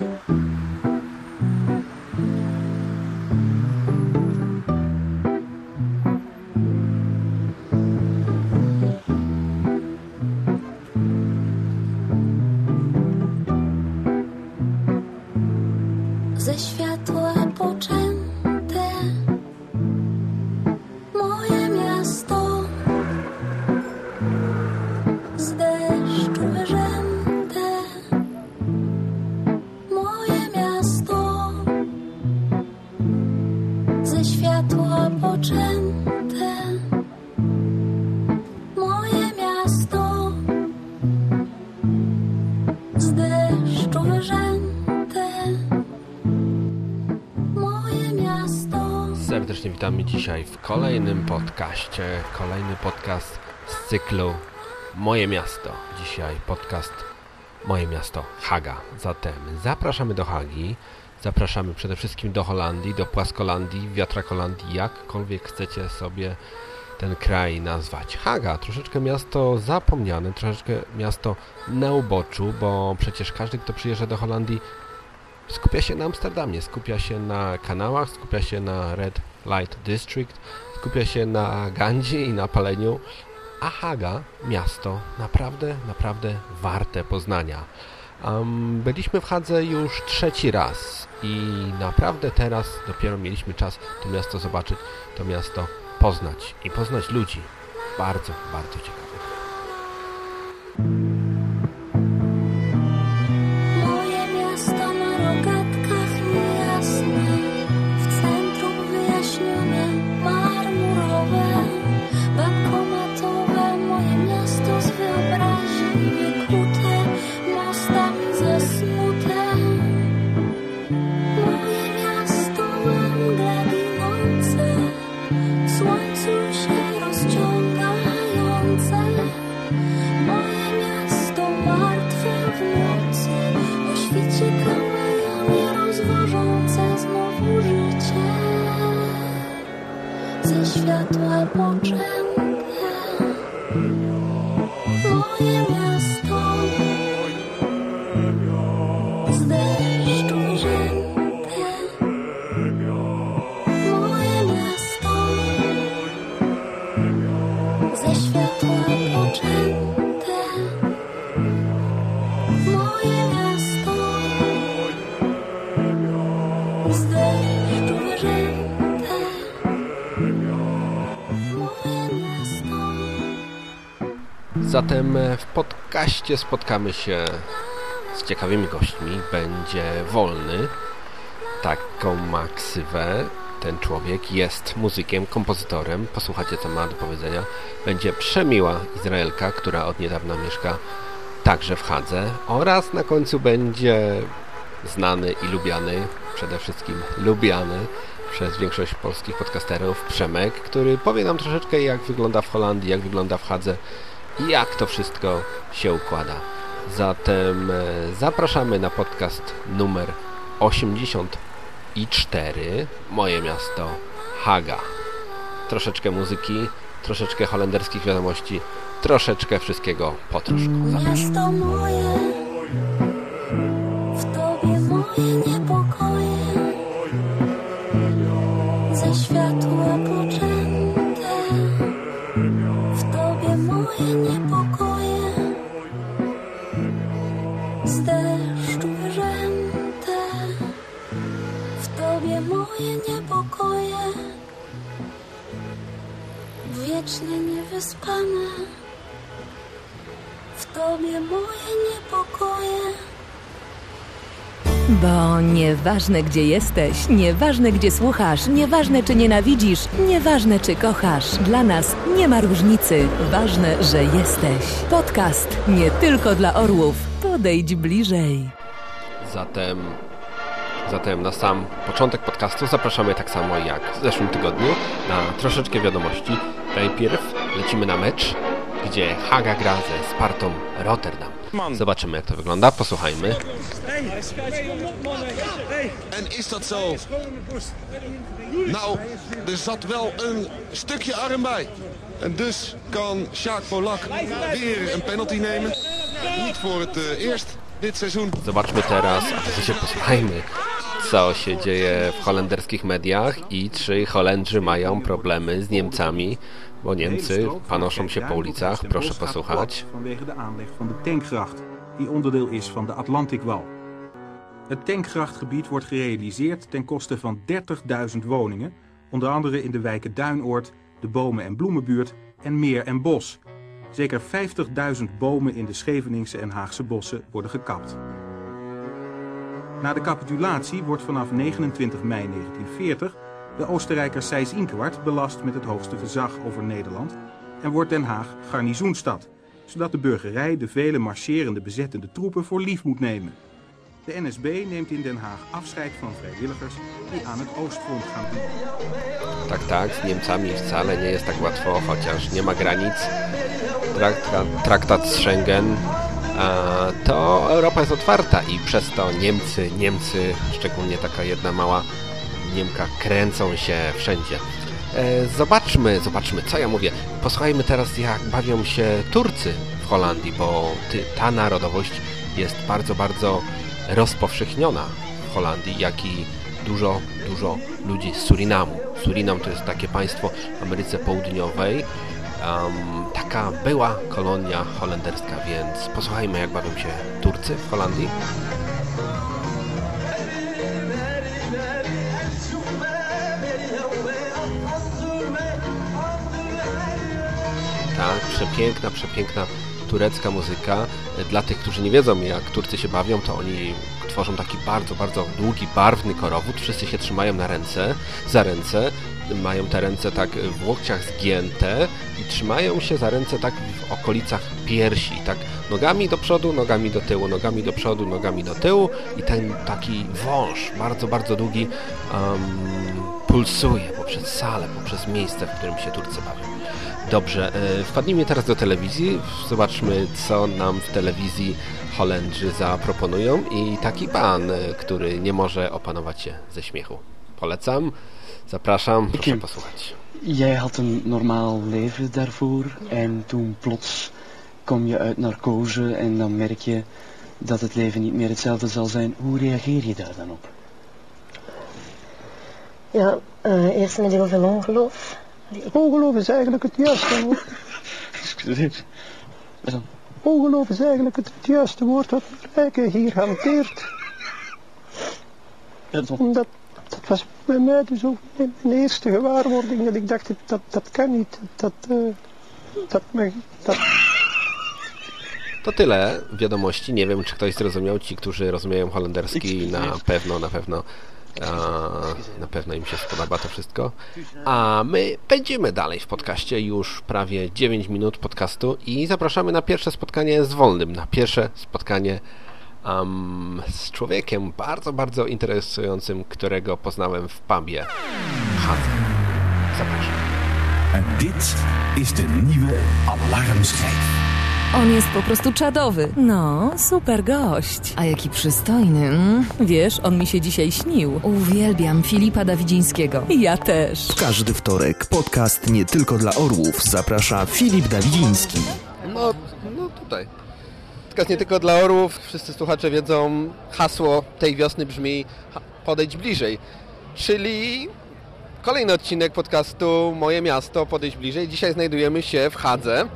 Mm-hmm. Serdecznie witamy dzisiaj w kolejnym podcaście. Kolejny podcast z cyklu Moje Miasto. Dzisiaj podcast Moje Miasto Haga. Zatem zapraszamy do Hagi. Zapraszamy przede wszystkim do Holandii, do Płaskolandii, Wiatrakolandii, jakkolwiek chcecie sobie ten kraj nazwać. Haga, troszeczkę miasto zapomniane, troszeczkę miasto na uboczu, bo przecież każdy, kto przyjeżdża do Holandii, skupia się na Amsterdamie, skupia się na kanałach, skupia się na Red Light District, skupia się na gandzie i na paleniu, a Haga, miasto, naprawdę, naprawdę warte poznania. Um, byliśmy w Hadze już trzeci raz i naprawdę teraz dopiero mieliśmy czas to miasto zobaczyć, to miasto poznać i poznać ludzi. Bardzo, bardzo ciekawych. Zatem e, w podcaście spotkamy się z ciekawymi gośćmi. Będzie wolny. Taką ma ksywę. Ten człowiek jest muzykiem, kompozytorem. Posłuchajcie, co ma do powiedzenia. Będzie przemiła Izraelka, która od niedawna mieszka także w Hadze. Oraz na końcu będzie znany i lubiany, przede wszystkim lubiany przez większość polskich podcasterów Przemek, który powie nam troszeczkę jak wygląda w Holandii, jak wygląda w Hadze jak to wszystko się układa. Zatem e, zapraszamy na podcast numer 84 Moje miasto Haga. Troszeczkę muzyki, troszeczkę holenderskich wiadomości, troszeczkę wszystkiego po troszku. Miasto moje, w tobie moje niewyspane. W tobie moje niepokoje. Bo nieważne gdzie jesteś, nieważne gdzie słuchasz, nieważne czy nienawidzisz, nieważne czy kochasz, dla nas nie ma różnicy. Ważne, że jesteś. Podcast nie tylko dla orłów. Podejdź bliżej. Zatem, zatem na sam początek podcastu zapraszamy tak samo jak w zeszłym tygodniu na troszeczkę wiadomości. Najpierw lecimy na mecz, gdzie Haga gra ze Spartą Rotterdam. Zobaczymy jak to wygląda, posłuchajmy. En is dat zo? Nou, er zat wel een stukje arm bij. En dus kan Sjaak Polak weer een penalty nemen. Niet voor het eh, eerst dit seizoen. Zobaczmy teraz, a w zasadzie posłuchajmy, co się dzieje w holenderskich mediach i czy Holendrzy mają problemy z Niemcami, bo Niemcy panoszą się po ulicach. Proszę posłuchać. Vanwege de aanleg van de tankgracht, die onderdeel is van de Atlantikwal. Het tankgrachtgebied wordt gerealiseerd ten koste van 30.000 woningen, onder andere in de wijken Duinoord, de Bomen- en Bloemenbuurt en Meer en Bos. Zeker 50.000 bomen in de Scheveningse en Haagse bossen worden gekapt. Na de capitulatie wordt vanaf 29 mei 1940 de Oostenrijker Seyss-Inquart belast met het hoogste gezag over Nederland en wordt Den Haag garnizoenstad, zodat de burgerij de vele marcherende bezettende troepen voor lief moet nemen. De NSB neemt in Den Haag afscheid van vrijwilligers die aan het Oostfront gaan dienen. Tak, tak, z Niemcami wcale nie jest tak łatwo, chociaż nie ma granic. Traktat, Schengen, to Europa jest otwarta i przez to Niemcy, Niemcy, szczególnie taka jedna mała Niemka, kręcą się wszędzie. E, zobaczmy, zobaczmy, co ja mówię. Posłuchajmy teraz, jak bawią się Turcy w Holandii, bo ta narodowość jest bardzo, bardzo rozpowszechniona w Holandii, jak i dużo, dużo ludzi z Surinamu. Surinam to jest takie państwo w Ameryce Południowej, em, taka była kolonia holenderska, więc posłuchajmy, jak bawią się Turcy w Holandii. Przepiękna, przepiękna turecka muzyka. Dla tych, którzy nie wiedzą, jak Turcy się bawią, to oni tworzą taki bardzo, bardzo długi, barwny korowód. Wszyscy się trzymają na ręce, za ręce. Mają te ręce tak w łokciach zgięte i trzymają się za ręce tak w okolicach piersi, tak nogami do przodu, nogami do tyłu, nogami do przodu, nogami do tyłu i ten taki wąż, bardzo, bardzo długi, em, pulsuje poprzez salę, poprzez miejsce, w którym się Turcy bawią. Dobrze, e, wpadnijmy teraz do telewizji, zobaczmy co nam w telewizji Holendrzy zaproponują i taki pan, e, który nie może opanować się ze śmiechu. Polecam, zapraszam, proszę Kim. posłuchać. Jij had een normaal leven daarvoor en toen plots kom je uit narcose en dan merk je dat het leven niet meer hetzelfde zal zijn. Hoe reageer je daar dan op? Ja, eh, eerst met heel veel ongeloof. Ongeloof is eigenlijk het juiste woord. Excuseer. Ongeloof is eigenlijk het, het juiste woord wat Rijken hier hanteert. Omdat, dat was bij mij dus ook mijn mijn eerste gewaarwording. Dat ik dacht, dat, dat kan niet. Dat, eh, dat, mag, dat, To tyle wiadomości. Nie wiem, czy ktoś zrozumiał. Ci, którzy rozumieją holenderski, na pewno, na pewno, na pewno im się spodoba to wszystko. A my będziemy dalej w podcaście. Już prawie 9 minut podcastu i zapraszamy na pierwsze spotkanie z Wolnym. Na pierwsze spotkanie em, z człowiekiem bardzo, bardzo interesującym, którego poznałem w pubie. Hadze. Zapraszam. En dit is de nieuwe alarmschijf. On jest po prostu czadowy. No, super gość. A jaki przystojny. Mm? Wiesz, on mi się dzisiaj śnił. Uwielbiam Filipa Dawidzińskiego. Ja też. Każdy wtorek podcast nie tylko dla orłów zaprasza Filip Dawidziński. No, no tutaj. Podcast nie tylko dla orłów. Wszyscy słuchacze wiedzą, hasło tej wiosny brzmi podejdź bliżej. Czyli kolejny odcinek podcastu Moje Miasto, podejdź bliżej. Dzisiaj znajdujemy się w Hadze.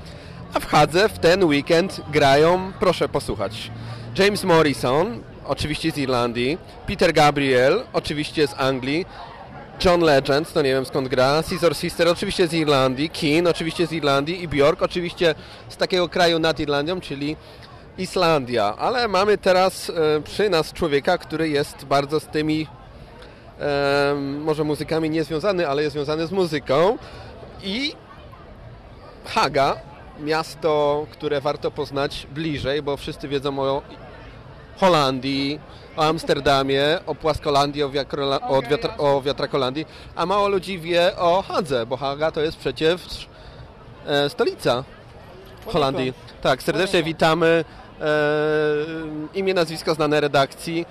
A w Hadze w ten weekend grają, proszę posłuchać, James Morrison, oczywiście z Irlandii, Peter Gabriel, oczywiście z Anglii, John Legend, to nie wiem skąd gra, Scissor Sister oczywiście z Irlandii, Keen oczywiście z Irlandii i Björk oczywiście z takiego kraju nad Irlandią, czyli Islandia. Ale mamy teraz e, przy nas człowieka, który jest bardzo z tymi e, może muzykami niezwiązany, ale jest związany z muzyką i Haga, miasto, które warto poznać bliżej, bo wszyscy wiedzą o Holandii, o Amsterdamie, o Płaskolandii, o, wiakrola, o, wiatra, o Wiatrakolandii, a mało ludzi wie o Hadze, bo Haga to jest przecież e, stolica Holandii. Tak, serdecznie witamy. E, imię, nazwisko znane redakcji.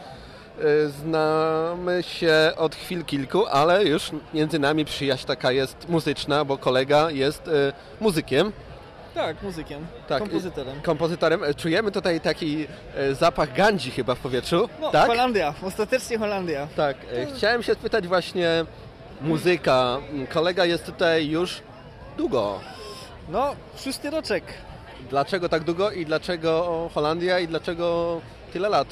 E, Znamy się od chwil kilku, ale już między nami przyjaźń taka jest muzyczna, bo kolega jest e, muzykiem. Tak, muzykiem, Tak, kompozytorem. Kompozytorem. Czujemy tutaj taki e, zapach gandzi chyba w powietrzu. No, tak? Holandia, ostatecznie Holandia. Tak. e, Chciałem się spytać właśnie muzyka. Kolega jest tutaj już długo. No, szósty roczek. Dlaczego tak długo i dlaczego Holandia i dlaczego tyle lat?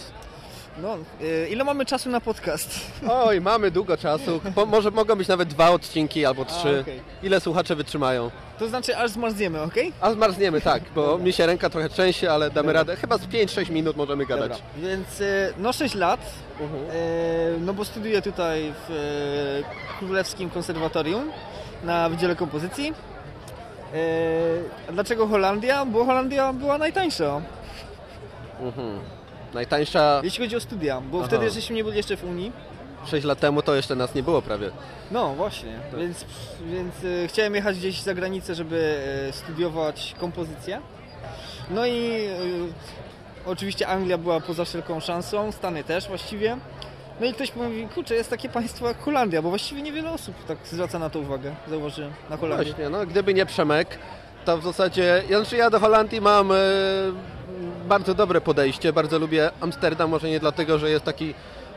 No, y, ile mamy czasu na podcast? Oj, mamy długo czasu. Po, może mogą być nawet dwa odcinki albo trzy. okej. Ile słuchacze wytrzymają? To znaczy aż zmarzniemy, okej? A zmarzniemy, tak, bo mi się ręka trochę trzęsie, ale damy radę. Chyba z 5-6 minut możemy gadać. Dobra, więc y, no 6 lat, y, no bo studiuję tutaj w Królewskim Konserwatorium na Wydziale Kompozycji. A dlaczego Holandia? Bo Holandia była najtańsza, Mhm. Najtańsza jeśli chodzi o studia, bo Aha. wtedy żeśmy nie byli jeszcze w Unii. 6 lat temu to jeszcze nas nie było prawie. No właśnie, więc, więc y, chciałem jechać gdzieś za granicę, żeby y, studiować kompozycję. No i y, oczywiście Anglia była poza wszelką szansą, Stany też właściwie. No i ktoś mówi, kurczę, jest takie państwo jak Holandia, bo właściwie niewiele osób tak zwraca na to uwagę, zauważyłem, na Holandię. Właśnie, no gdyby nie Przemek, to w zasadzie, ja, znaczy ja do Holandii mam e, bardzo dobre podejście, bardzo lubię Amsterdam, może nie dlatego, że jest taki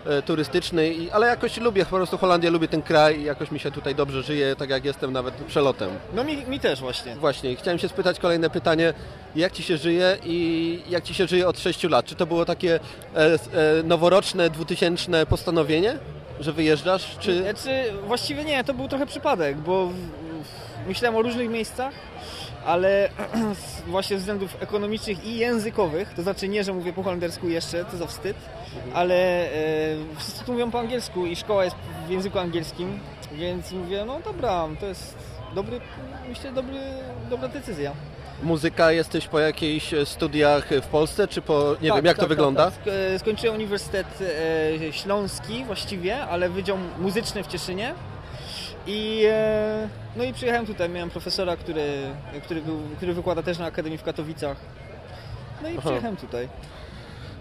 e, turystyczny, ale jakoś lubię po prostu Holandię, lubię ten kraj i jakoś mi się tutaj dobrze żyje, tak jak jestem nawet przelotem. No mi, mi też właśnie. Właśnie, chciałem się spytać kolejne pytanie, jak Ci się żyje i jak Ci się żyje od 6 lat? Czy to było takie e, e, noworoczne, dwutysięczne postanowienie, że wyjeżdżasz, czy... Znaczy, właściwie nie, to był trochę przypadek, bo w, w, myślałem o różnych miejscach, ale właśnie ze względów ekonomicznych i językowych, to znaczy nie, że mówię po holendersku jeszcze, to za wstyd, ale e, wszyscy tu mówią po angielsku i szkoła jest w języku angielskim, więc mówię, no dobra, to jest dobry, myślę, dobry, dobra decyzja. Muzyka, jesteś po jakichś e, studiach w Polsce, czy po... nie Tak, wiem, jak tak, to wygląda? Tak, tak. Sk- Skończyłem Uniwersytet e, Śląski właściwie, ale Wydział Muzyczny w Cieszynie. I, e, no i przyjechałem tutaj, miałem profesora, który, który, był, który wykłada też na Akademii w Katowicach. No i Aha. przyjechałem tutaj.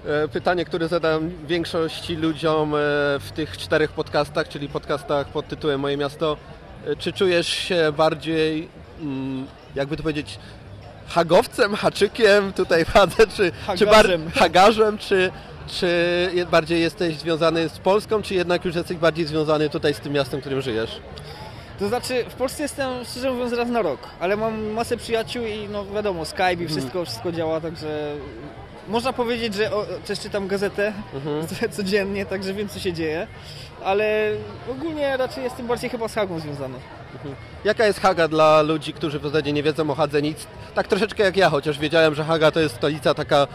E, Pytanie, które zadałem większości ludziom e, w tych czterech podcastach, czyli podcastach pod tytułem Moje Miasto. Czy czujesz się bardziej, mm, jakby to powiedzieć, hagowcem, haczykiem tutaj w Hadze, czy, czy bar- Hagarzem. hagarzem, czy, czy bardziej jesteś związany z Polską, czy jednak już jesteś bardziej związany tutaj z tym miastem, w którym żyjesz? To znaczy, w Polsce jestem, szczerze mówiąc, raz na rok, ale mam masę przyjaciół i no wiadomo, Skype i wszystko, wszystko działa, także można powiedzieć, że o, też czytam gazetę codziennie, także wiem, co się dzieje, ale ogólnie raczej jestem bardziej chyba z Hagą związany. Jaka jest Haga dla ludzi, którzy w zasadzie nie wiedzą o Hadze nic? Tak troszeczkę jak ja, chociaż wiedziałem, że Haga to jest stolica taka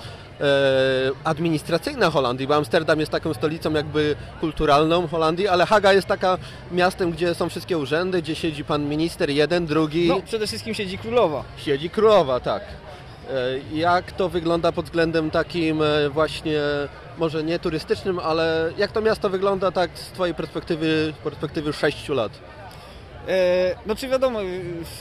administracyjna Holandii, bo Amsterdam jest taką stolicą jakby kulturalną Holandii, ale Haga jest taka miastem, gdzie są wszystkie urzędy, gdzie siedzi pan minister jeden, drugi, No, przede wszystkim siedzi królowa. siedzi królowa, tak. E, jak to wygląda pod względem takim e, właśnie, może nie turystycznym, ale jak to miasto wygląda tak z Twojej perspektywy, perspektywy 6 lat? E, no czy wiadomo, y,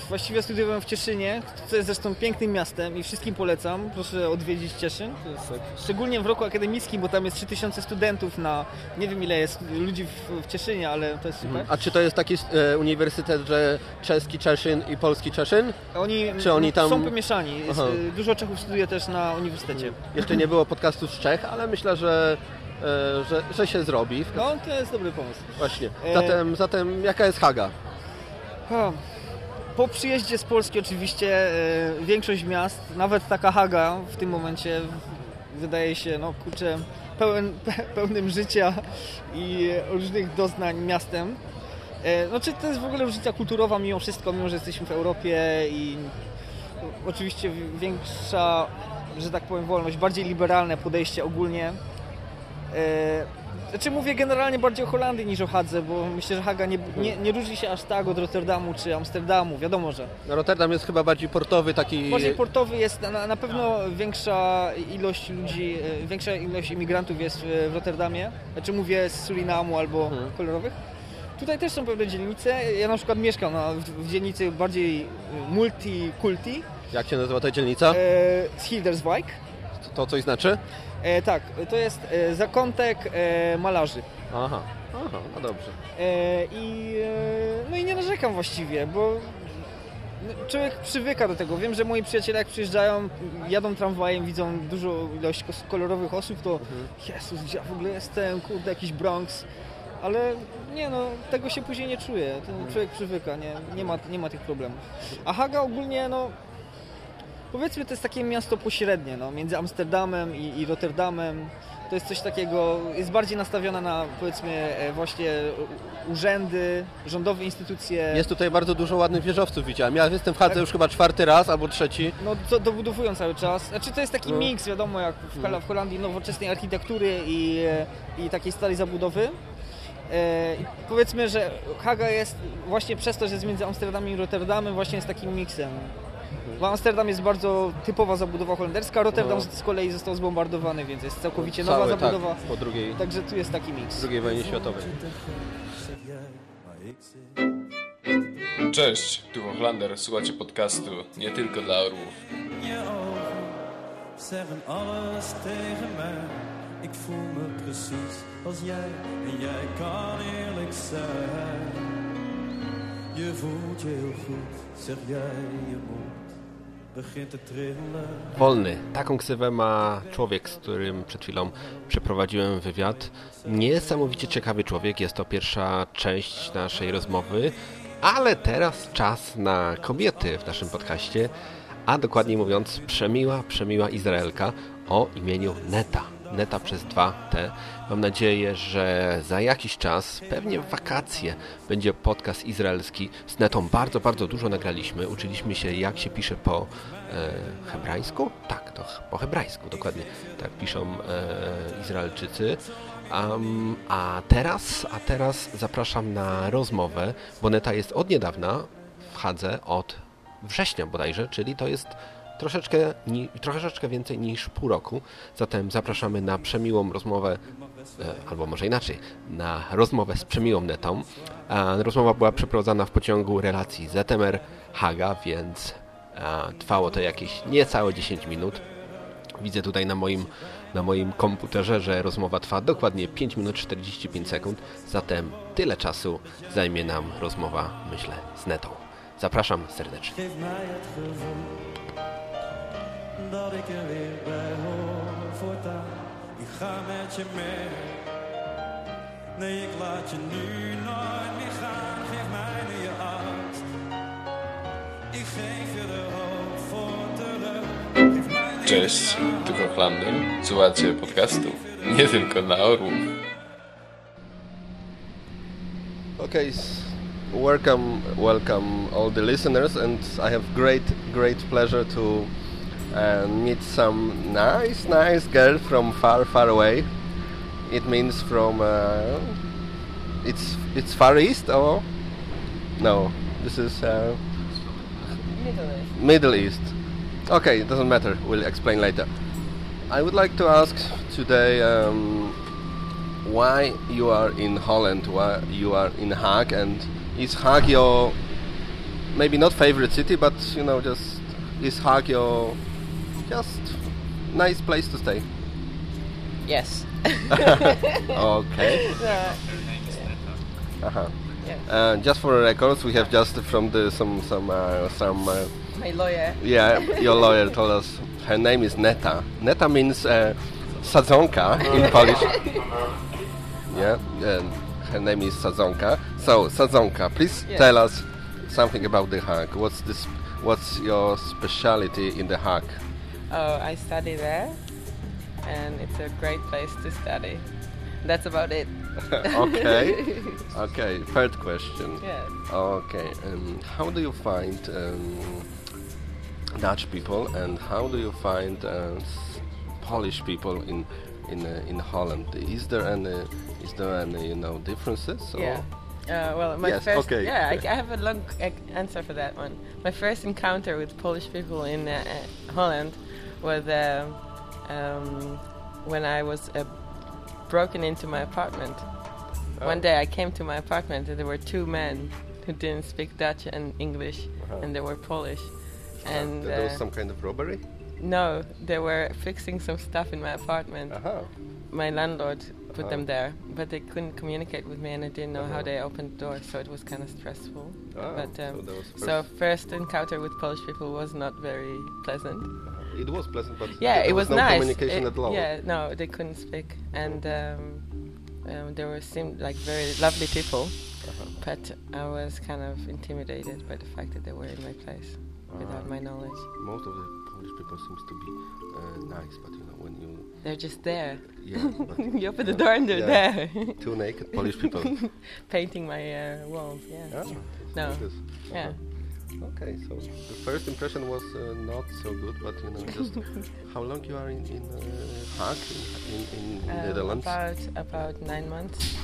właściwie studiowałem w Cieszynie, co jest zresztą pięknym miastem i wszystkim polecam. Proszę odwiedzić Cieszyn. Jest, szczególnie w roku akademickim, bo tam jest 3000 studentów na, nie wiem ile jest ludzi w, w Cieszynie, ale to jest super. A czy to jest taki e, uniwersytet, że czeski Czeszyn i polski Czeszyn? Oni, Czy oni tam- są pomieszani. Jest, y, Dużo Czechów studiuje też na uniwersytecie. Jeszcze nie było podcastu z Czech, ale myślę, że, e, że, że się zrobi. No, to jest dobry pomysł. Właśnie. E- Zatem, zatem jaka jest Haga? Po przyjeździe z Polski oczywiście e, większość miast, nawet taka Haga w tym momencie wydaje się, no kurczę, pełen, pe, pełnym życia i różnych doznań miastem. E, no czy to jest w ogóle różnica kulturowa mimo wszystko, mimo że jesteśmy w Europie i oczywiście większa, że tak powiem, wolność, bardziej liberalne podejście ogólnie. Znaczy mówię generalnie bardziej o Holandii niż o Hadze, bo myślę, że Haga nie, nie, nie różni się aż tak od Rotterdamu czy Amsterdamu, wiadomo, że. No, Rotterdam jest chyba bardziej portowy, taki... Bardziej portowy jest na, na pewno większa ilość ludzi, e, większa ilość imigrantów jest w Rotterdamie. Znaczy mówię z Surinamu albo Mhm. kolorowych. Tutaj też są pewne dzielnice. Ja na przykład mieszkam na, w, w dzielnicy bardziej e, multikulti, Jak się nazywa ta dzielnica? e, z Hilderswijk. To coś znaczy? E, tak, to jest e, zakątek e, malarzy. Aha, aha, no dobrze. E, I, e, no i nie narzekam właściwie, bo człowiek przywyka do tego. Wiem, że moi przyjaciele jak przyjeżdżają, jadą tramwajem, widzą dużo ilość kolorowych osób, to Jezus, gdzie ja w ogóle jestem, kurde, jakiś Bronx. Ale nie no, tego się później nie czuje. Ten człowiek przywyka, nie, nie, ma, nie ma tych problemów. A Haga ogólnie, no, powiedzmy, to jest takie miasto pośrednie, no, między Amsterdamem i, i Rotterdamem. To jest coś takiego, jest bardziej nastawiona na, powiedzmy, e, właśnie urzędy, rządowe instytucje. Jest tutaj bardzo dużo ładnych wieżowców widziałem. Ja jestem w Hadze już chyba czwarty raz albo trzeci. No to dobudowują cały czas. Znaczy to jest taki No. miks, wiadomo, jak w, Hol- w Holandii nowoczesnej architektury i, e, i takiej starej zabudowy. E, i powiedzmy, że Haga jest właśnie przez to, że jest między Amsterdamem i Rotterdamem, właśnie jest takim miksem. Bo Amsterdam jest bardzo typowa zabudowa holenderska, Rotterdam No. z kolei został zbombardowany, więc jest całkowicie Cały, nowa tak, zabudowa. po drugiej- Także tu jest taki miks. II wojnie światowej. Cześć, tu Hochlander, słuchacie podcastu nie tylko dla orłów. Je ogen zeggen alles tegen mij. Ik voel me precies als jij en jij kan eerlijk zijn. Je voelt je heel goed, zeg jij je mond. Wolny. Taką ksywę ma człowiek, z którym przed chwilą przeprowadziłem wywiad. Niesamowicie ciekawy człowiek. Jest to pierwsza część naszej rozmowy. Ale teraz czas na kobiety w naszym podcaście, a dokładniej mówiąc przemiła, przemiła Izraelka o imieniu Neta. Neta przez 2T. Mam nadzieję, że za jakiś czas, pewnie w wakacje, będzie podcast izraelski. Z Netą bardzo, bardzo dużo nagraliśmy. Uczyliśmy się, jak się pisze po e, hebrajsku? Tak, to po hebrajsku, dokładnie. Tak piszą e, Izraelczycy. Am, a teraz, a teraz zapraszam na rozmowę, bo Neta jest od niedawna w Hadze, od września bodajże, czyli to jest troszeczkę, ni, troszeczkę więcej niż pół roku. Zatem zapraszamy na przemiłą rozmowę, e, albo może inaczej, na rozmowę z przemiłą Netą. Rozmowa była przeprowadzana w pociągu relacji ZMR Haga, więc trwało to jakieś niecałe 10 minut. Widzę tutaj na moim, na moim komputerze, że rozmowa trwa dokładnie 5 minut 45 sekund, zatem tyle czasu zajmie nam rozmowa, myślę, z Netą. Zapraszam serdecznie. Dat ik er weer bij hoor voortaan. Ik ga met je mee. Nee, ik laat je nu nooit meer gaan. Geef mij nu je angst. Ik geef je de hoop voor terug. Geef mij nu Cześć, tu Hochlander, słuchacie podcastu nie tylko dla orłów. Okay, welcome, welcome all the listeners, and I have great, great pleasure to uh, meet some nice, nice girl from far, far away. It means from uh, it's it's far east or no? This is uh, Middle East. Okay, it doesn't matter. We'll explain later. I would like to ask today um, why you are in Holland, why you are in Hague, and is Hague your maybe not favorite city, but you know, just is Hague your just nice place to stay? Yes. okay. Yeah. Uh-huh. Yeah. Uh, just for records, we have just from the some some uh, some. Uh, My lawyer. yeah, your lawyer told us her name is Neta. Neta means uh, sadzonka in Polish. Yeah, and her name is Sadzonka. So Sadzonka, please Yes. tell us something about the Hague. What's this? What's your speciality in the Hague? Oh, I study there, and it's a great place to study. That's about it. okay. Okay. Third question. Yes. Okay. Um, how do you find um, Dutch people, and how do you find uh, Polish people in in uh, in Holland? Is there any is there any you know differences? or- Yeah. Uh, well, my Yes, first okay. yeah, I, I have a long answer for that one. My first encounter with Polish people in uh, uh, Holland was um um, when I was uh, broken into my apartment. Oh. One day I came to my apartment and there were two men who didn't speak Dutch and English, Uh-huh. and they were Polish. Uh, And there was uh, some kind of robbery. No, they were fixing some stuff in my apartment. My landlord put Uh-huh. them there, but they couldn't communicate with me, and I didn't know how Uh-huh. they opened the door, so it was kind of stressful. Ah, but so um, so first- first encounter with Polish people was not very pleasant. It was pleasant, but yeah, there it was was, no nice. communication It- at all. Yeah, no, they couldn't speak, and um, um, they were seemed like very lovely people, Uh-huh. but I was kind of intimidated by the fact that they were in my place without Ah. my knowledge. Most of the Polish people seems to be uh, nice, but you know when you They're just there. Yeah, you open the door and they're Yeah. there. Two naked Polish people. Painting my uh, walls, yeah. Ah, no. like this. Yeah. Okay, so the first impression was uh, not so good, but you know, just how long you are in in uh, Haag in in, in Um, Netherlands? About about nine months.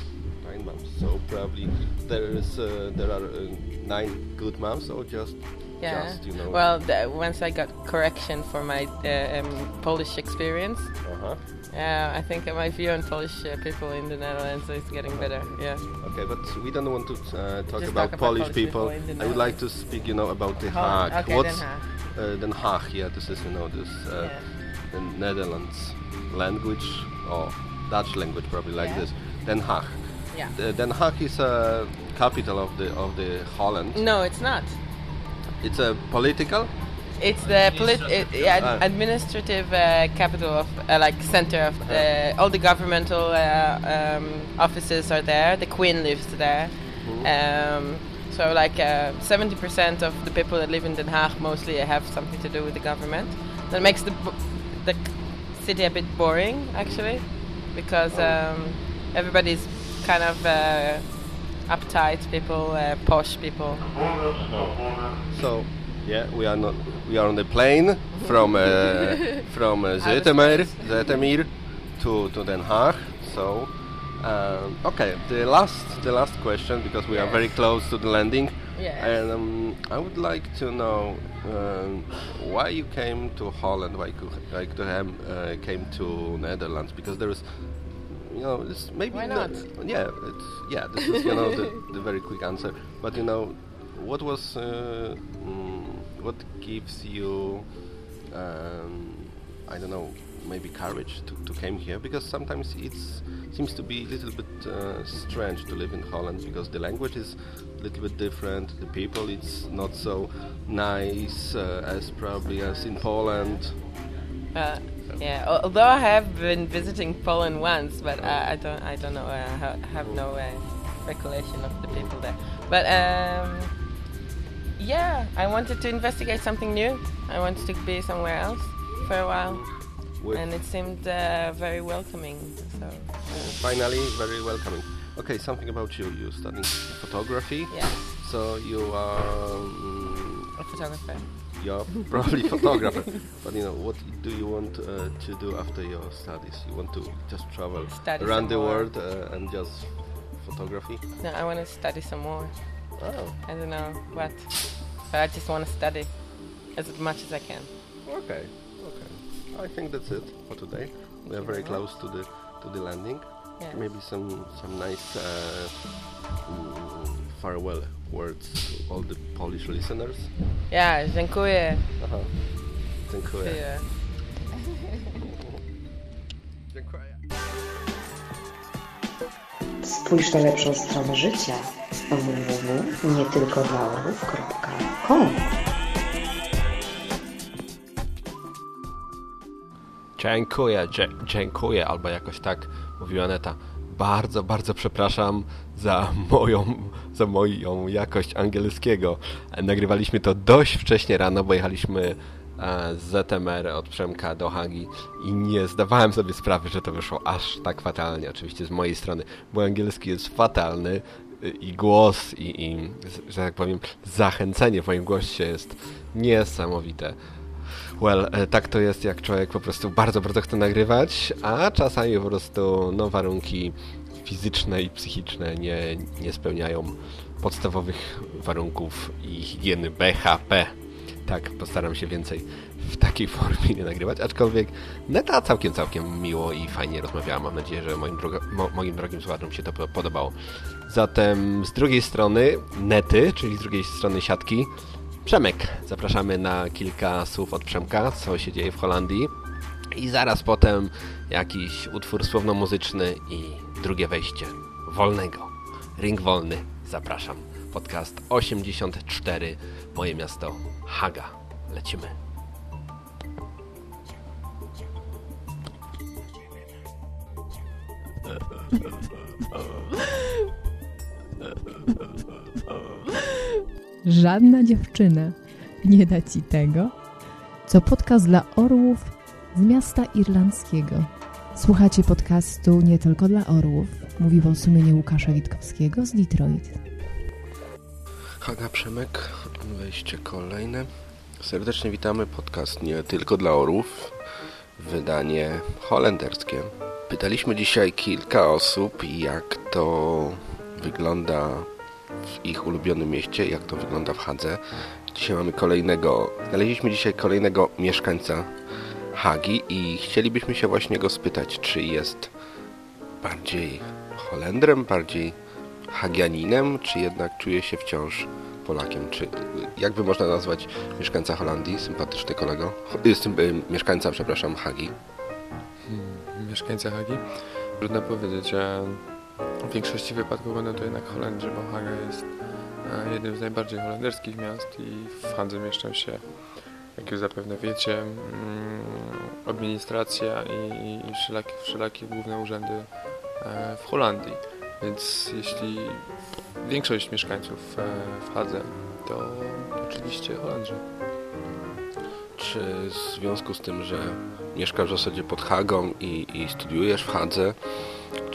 Nine months. So probably there is uh, there are uh, nine good months, or just Yeah. just you know. Well, the, once I got correction for my uh, um, Polish experience, Uh-huh. uh, I think my view on Polish uh, people in the Netherlands is getting better. Yeah. Okay, but we don't want to uh, talk about, talk about Polish, Polish people. people I would like to speak, you know, about the Oh, Haag. okay, What's Den Haag. Uh, Den Haag? Yeah, this is you know this uh, Yeah. the Netherlands language or Dutch language, probably like Yeah. this. Den Haag. Yeah. Uh, Den Haag is a capital of the of the Holland. No, it's not. It's a political. It's the polit- it, yeah, Ah. administrative uh, capital of uh, like center of the, all the governmental uh, um, offices are there. The queen lives there. Um, so like uh, seventy percent of the people that live in Den Haag mostly have something to do with the government. That makes the bo- the city a bit boring actually, because um, everybody's kind of uh, uptight people, uh, posh people. So yeah, we are not. We are on the plane from uh, from uh, Zoetermeer to to Den Haag. So um, okay, the last the last question because we are very close to the landing. Yes. And um, I would like to know um, why you came to Holland, why you like to have, uh, came to Netherlands because there is. You know, it's maybe Why not? yeah, it's yeah. This is you know the, the very quick answer. But you know, what was uh, mm, what gives you um, I don't know maybe courage to, to came here because sometimes it seems to be a little bit uh, strange to live in Holland because the language is a little bit different the people it's not so nice uh, as probably as in Poland Uh, yeah, although I have been visiting Poland once, but I, I don't, I don't know, I have no uh, recollection of the people there. But um, yeah, I wanted to investigate something new. I wanted to be somewhere else for a while, With- and it seemed uh, very welcoming. So finally very welcoming okay something about you you studying photography Yeah. so you are um, a photographer. You're probably photographer but you know what do you want uh, to do after your studies you want to just travel Study around the more. world uh, and just photography No, I want to study some more. Oh. I don't know what, but I just want to study as much as I can. okay okay I think that's it for today we are very close to the to the landing Yeah. maybe some some nice uh, farewell words to all the Polish listeners Ja, dziękuję. Aha. Dziękuję. Für Spójrz na lepszą stronę życia www.nietylkodlaorłów.com Dziękuję, dzie- dziękuję, albo jakoś tak mówiła Aneta. Bardzo, bardzo przepraszam za moją, za moją jakość angielskiego. Nagrywaliśmy to dość wcześnie rano, bo jechaliśmy e, z ZMR od Przemka do Hagi i nie zdawałem sobie sprawy, że to wyszło aż tak fatalnie. Oczywiście z mojej strony, bo angielski jest fatalny y, i głos i, i, że tak powiem, zachęcenie w moim głosie jest niesamowite. Well, e, tak to jest, jak człowiek po prostu bardzo, bardzo chce nagrywać, a czasami po prostu no, warunki fizyczne i psychiczne nie, nie spełniają podstawowych warunków i higieny BHP. Tak, postaram się więcej w takiej formie nie nagrywać, aczkolwiek neta całkiem, całkiem miło i fajnie rozmawiała. Mam nadzieję, że moim, droga, mo, moim drogim słuchaczom się to po- podobało. Zatem z drugiej strony nety, czyli z drugiej strony siatki, Przemek. Zapraszamy na kilka słów od Przemka, co się dzieje w Holandii. I zaraz potem jakiś utwór słowno-muzyczny i drugie wejście wolnego. Ring wolny. Zapraszam. Podcast 84. Moje miasto Haga. Lecimy. Żadna dziewczyna nie da ci tego, co podcast dla orłów z miasta irlandzkiego. Słuchacie podcastu nie tylko dla orłów, mówi o sumieniu Łukasza Witkowskiego z Detroit. Haga Przemek, wejście kolejne. Serdecznie witamy podcast nie tylko dla orłów, wydanie holenderskie. Pytaliśmy dzisiaj kilka osób, jak to wygląda w ich ulubionym mieście, jak to wygląda w Hadze. Dzisiaj mamy kolejnego, znaleźliśmy dzisiaj kolejnego mieszkańca Hagi i chcielibyśmy się właśnie go spytać, czy jest bardziej Holendrem, bardziej Hagianinem, czy jednak czuje się wciąż Polakiem? Czy jakby można nazwać mieszkańca Holandii, sympatyczny kolego? Jestem y, mieszkańca, przepraszam, Hagi. Hmm, mieszkańca Hagi? Trudno powiedzieć. W większości wypadków będą to jednak Holendrzy, bo Haga jest e, jednym z najbardziej holenderskich miast i w Hadze mieszczą się, jak już zapewne wiecie, mm, administracja i, i wszelakie, wszelakie główne urzędy e, w Holandii. Więc jeśli większość mieszkańców e, w Hadze, to oczywiście Holendrzy. Czy w związku z tym, że mieszkasz w zasadzie pod Hagą i, i studiujesz w Hadze,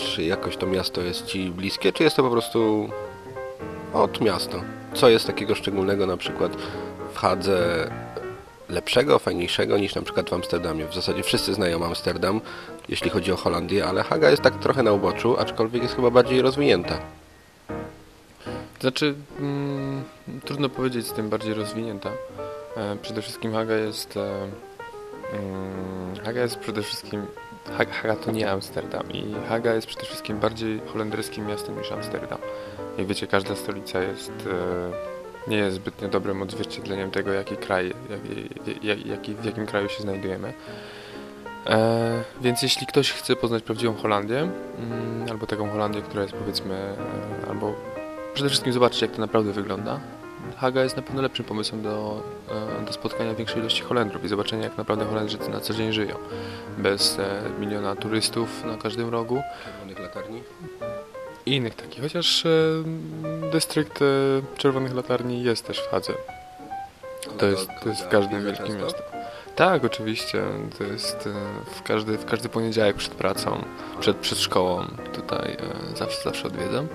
czy jakoś to miasto jest Ci bliskie, czy jest to po prostu od miasto? Co jest takiego szczególnego na przykład w Hadze lepszego, fajniejszego niż na przykład w Amsterdamie? W zasadzie wszyscy znają Amsterdam, jeśli chodzi o Holandię, ale Haga jest tak trochę na uboczu, aczkolwiek jest chyba bardziej rozwinięta. Znaczy, mm, trudno powiedzieć z tym bardziej rozwinięta. E, przede wszystkim Haga jest... E, mm, Haga jest przede wszystkim Haga to nie Amsterdam i Haga jest przede wszystkim bardziej holenderskim miastem niż Amsterdam. Jak wiecie, każda stolica jest, e, nie jest zbytnio dobrym odzwierciedleniem tego, jaki kraj, jaki, jaki, w jakim kraju się znajdujemy. E, więc jeśli ktoś chce poznać prawdziwą Holandię, mm, albo taką Holandię, która jest powiedzmy, e, albo przede wszystkim zobaczyć, jak to naprawdę wygląda, Haga jest na pewno lepszym pomysłem do, e, do spotkania większej ilości Holendrów i zobaczenia, jak naprawdę Holendrzy na co dzień żyją. Bez e, miliona turystów na każdym rogu. Czerwonych latarni? I innych takich, chociaż e, dystrykt Czerwonych Latarni jest też w Hadze. To jest, to jest w każdym wielkim mieście. Tak, oczywiście. To jest w każdy, w każdy poniedziałek przed pracą, przed, przed szkołą tutaj zawsze, zawsze odwiedzam.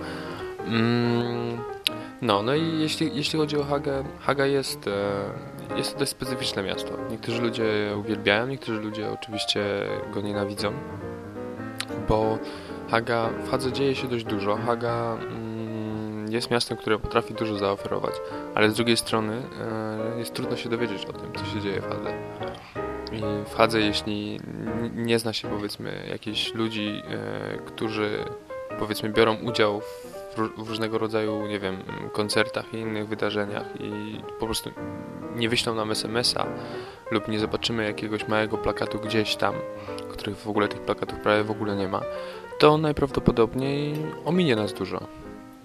Mm, no, no i jeśli, jeśli chodzi o Hagę, Haga jest, e, jest to dość specyficzne miasto. Niektórzy ludzie uwielbiają, niektórzy ludzie oczywiście go nienawidzą, bo Haga, w Hadze dzieje się dość dużo. Haga mm, jest miastem, które potrafi dużo zaoferować, ale z drugiej strony e, jest trudno się dowiedzieć o tym, co się dzieje w Hadze. I w Hadze, jeśli nie zna się powiedzmy jakichś ludzi, e, którzy powiedzmy biorą udział w w różnego rodzaju, nie wiem, koncertach i innych wydarzeniach i po prostu nie wyślą nam SMS-a lub nie zobaczymy jakiegoś małego plakatu gdzieś tam, których w ogóle tych plakatów prawie w ogóle nie ma, to najprawdopodobniej ominie nas dużo.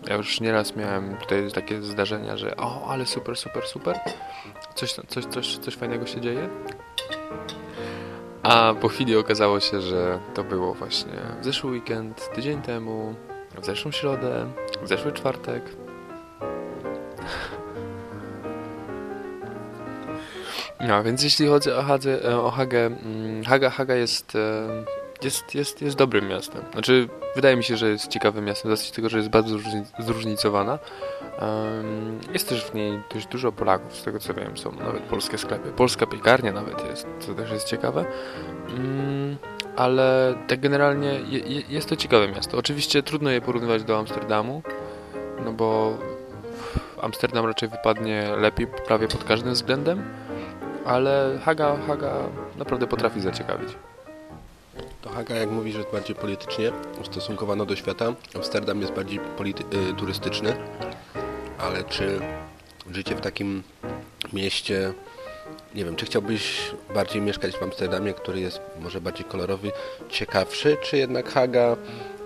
Ja już nieraz miałem tutaj takie zdarzenia, że o, ale super, super, super, coś, coś, coś, coś fajnego się dzieje. A po chwili okazało się, że to było właśnie w zeszły weekend, tydzień temu, w zeszłą środę, w zeszły czwartek. No, więc jeśli chodzi o, Hadze, o Hagę, mm, Haga, Haga jest, e, jest, jest, jest dobrym miastem. Znaczy, wydaje mi się, że jest ciekawym miastem, z tego, że jest bardzo zróżnicowana. Jest też w niej dość dużo Polaków, z tego co wiem, są nawet polskie sklepy. Polska piekarnia nawet jest, co też jest ciekawe. Mm, ale tak generalnie jest to ciekawe miasto. Oczywiście trudno je porównywać do Amsterdamu, no bo Amsterdam raczej wypadnie lepiej prawie pod każdym względem, ale Haga, Haga naprawdę potrafi zaciekawić. To Haga, jak mówisz, jest bardziej politycznie ustosunkowano do świata. Amsterdam jest bardziej y, turystyczny, ale czy życie w takim mieście. Nie wiem, czy chciałbyś bardziej mieszkać w Amsterdamie, który jest może bardziej kolorowy, ciekawszy, czy jednak Haga,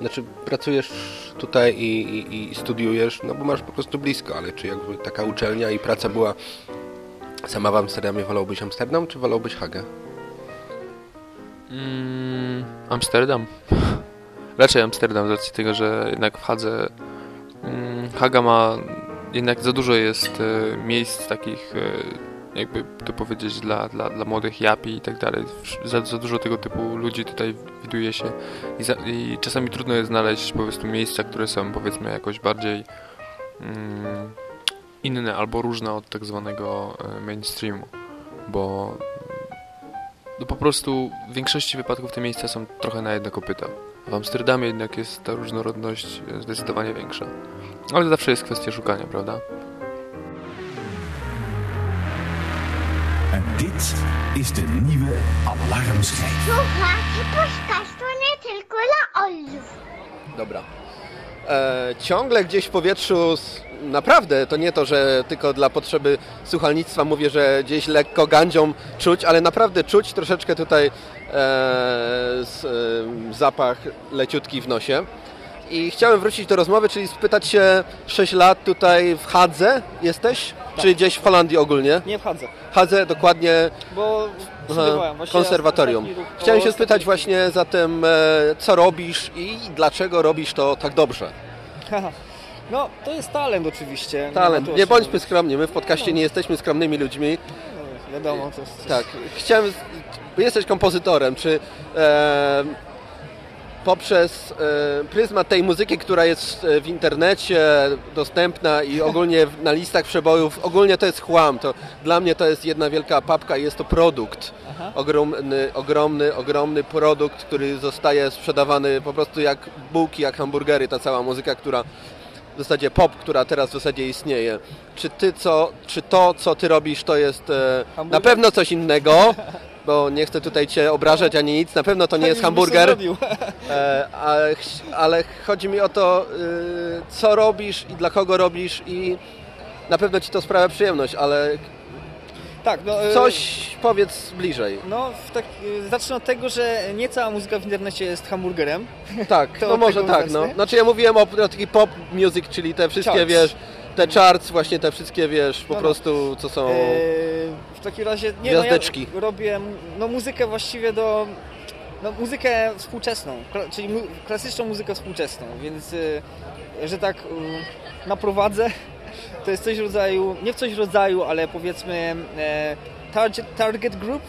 znaczy pracujesz tutaj i, i, i studiujesz, no bo masz po prostu blisko, ale czy jakby taka uczelnia i praca była sama w Amsterdamie, wolałbyś Amsterdam, czy wolałbyś Hagę? Mm, Amsterdam. Raczej Amsterdam z racji tego, że jednak w Hadze mm, Haga ma jednak za dużo jest e, miejsc takich e, jakby to powiedzieć dla, dla, dla młodych japi i tak dalej. Za, za dużo tego typu ludzi tutaj widuje się i, za, i czasami trudno jest znaleźć po miejsca, które są powiedzmy jakoś bardziej mm, inne albo różne od tak zwanego e, mainstreamu, bo no po prostu w większości wypadków te miejsca są trochę na jedno kopyta. W Amsterdamie jednak jest ta różnorodność zdecydowanie większa. Ale zawsze jest kwestia szukania, prawda? En dit is de nieuwe alarmschijf. Słuchajcie podcastu nie tylko dla. Dobra. E, ciągle gdzieś w powietrzu, naprawdę, to nie to, że tylko dla potrzeby słuchalnictwa mówię, że gdzieś lekko gandzią czuć, ale naprawdę czuć troszeczkę tutaj e, e, zapach leciutki w nosie. I chciałem wrócić do rozmowy, czyli spytać się, 6 lat tutaj w Hadze jesteś? Czy gdzieś w Holandii ogólnie? Nie w Hadze. Hadze, dokładnie Bo. Właśnie konserwatorium. Chciałem się spytać właśnie zatem, e, co robisz i dlaczego robisz to tak dobrze? No, to jest talent oczywiście. Talent. Nie oczywiście. bądźmy skromni, my w podcaście nie jesteśmy skromnymi ludźmi. No, wiadomo, to jest... Tak, chciałem, jesteś kompozytorem, czy e, poprzez e, pryzmat tej muzyki, która jest e, w internecie dostępna i ogólnie na listach przebojów, ogólnie to jest chłam, to dla mnie to jest jedna wielka papka i jest to produkt. Aha. Ogromny, ogromny, ogromny produkt, który zostaje sprzedawany po prostu jak bułki, jak hamburgery, ta cała muzyka, która w zasadzie pop, która teraz w zasadzie istnieje. Czy ty co, czy to, co ty robisz, to jest e, na pewno coś innego, bo nie chcę tutaj cię obrażać ani nic, na pewno to nie jest hamburger, e, ale, ale chodzi mi o to, y, co robisz i dla kogo robisz i na pewno ci to sprawia przyjemność, ale Tak, no... y, coś powiedz bliżej. No, tak, y, zacznę od tego, że nie cała muzyka w internecie jest hamburgerem. Tak, To no może tak, no. Znaczy ja mówiłem o, o taki pop music, czyli te wszystkie, Charts. wiesz, te charts, właśnie te wszystkie, wiesz, po No, no. prostu, co są... Eee, w takim razie nie, Gwiazdeczki. No ja robię no, muzykę właściwie do. No, muzykę współczesną, czyli klasyczną muzykę współczesną, więc że tak naprowadzę, to jest coś w rodzaju, nie w coś w rodzaju, ale powiedzmy e, target, target group.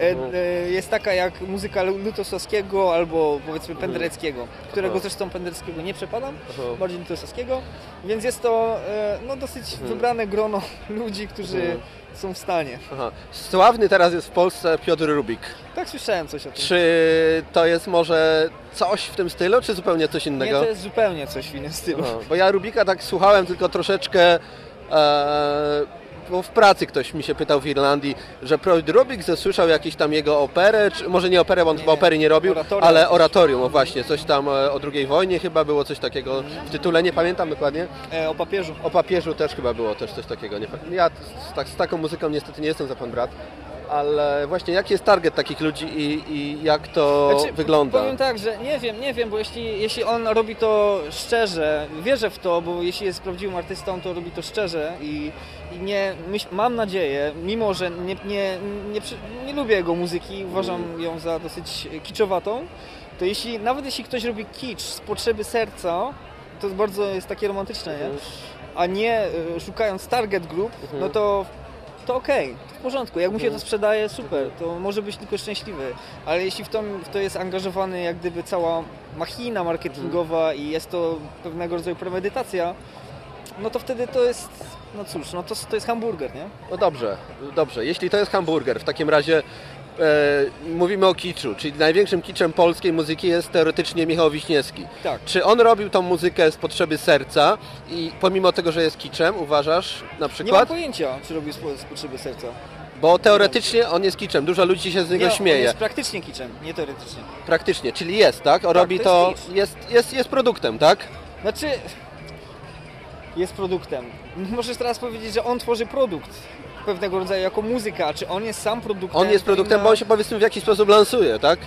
E, Mhm. e, jest taka jak muzyka Lu- Lutosowskiego albo powiedzmy Pendereckiego, którego Aha. zresztą Pendereckiego nie przepadam, Aha. bardziej Lutosowskiego, więc jest to no, dosyć Mhm. wybrane grono ludzi, którzy Mhm. Są w stanie. Aha. Sławny teraz jest w Polsce Piotr Rubik. Tak słyszałem coś o tym. Czy to jest może coś w tym stylu, czy zupełnie coś Nie, innego? to jest zupełnie coś w innym stylu. Aha, bo ja Rubika tak słuchałem tylko troszeczkę, e, bo w pracy ktoś mi się pytał w Irlandii, że Freud Rubik zasłyszał jakieś tam jego operę, czy może nie operę, bo on chyba opery nie robił, oratorium. ale oratorium, o właśnie, coś tam e, o II wojnie chyba było coś takiego w tytule, nie pamiętam dokładnie. E, o papieżu. O papieżu też chyba było też coś takiego. Nie, ja z, tak, z taką muzyką niestety nie jestem za pan brat, ale właśnie jaki jest target takich ludzi i, i jak to Znaczy, wygląda? Powiem tak, że nie wiem, nie wiem, bo jeśli, jeśli on robi to szczerze, wierzę w to, bo jeśli jest prawdziwym artystą, to robi to szczerze i, i nie, myśl, mam nadzieję, mimo że nie, nie, nie, nie lubię jego muzyki, uważam ją za dosyć kiczowatą, to jeśli, nawet jeśli ktoś robi kicz z potrzeby serca, to bardzo jest takie romantyczne, nie? a nie y, szukając target group, Mhm. no to to okej, to w porządku. Jak mu się Mhm. to sprzedaje, super, to może być tylko szczęśliwy. Ale jeśli w to, w to jest angażowany jak gdyby cała machina marketingowa i jest to pewnego rodzaju premedytacja, no to wtedy to jest, no cóż, no to, to jest hamburger, nie? No dobrze, dobrze. Jeśli to jest hamburger, w takim razie mówimy o kiczu, czyli największym kiczem polskiej muzyki jest teoretycznie Michał Wiśniewski. Tak. Czy on robił tą muzykę z potrzeby serca i pomimo tego, że jest kiczem, uważasz na Nie mam przykład? pojęcia, czy robi z, potrzeby serca. Bo teoretycznie on jest kiczem, dużo ludzi się z niego nie, On śmieje. jest praktycznie kiczem, nie teoretycznie. Praktycznie, czyli jest, tak? On robi to to, jest jest, jest, jest produktem, tak? Znaczy, jest produktem. Możesz teraz powiedzieć, że on tworzy produkt. Pewnego rodzaju jako muzyka. Czy on jest sam produktem? On jest produktem, bo on się powiedzmy w jakiś sposób lansuje, tak?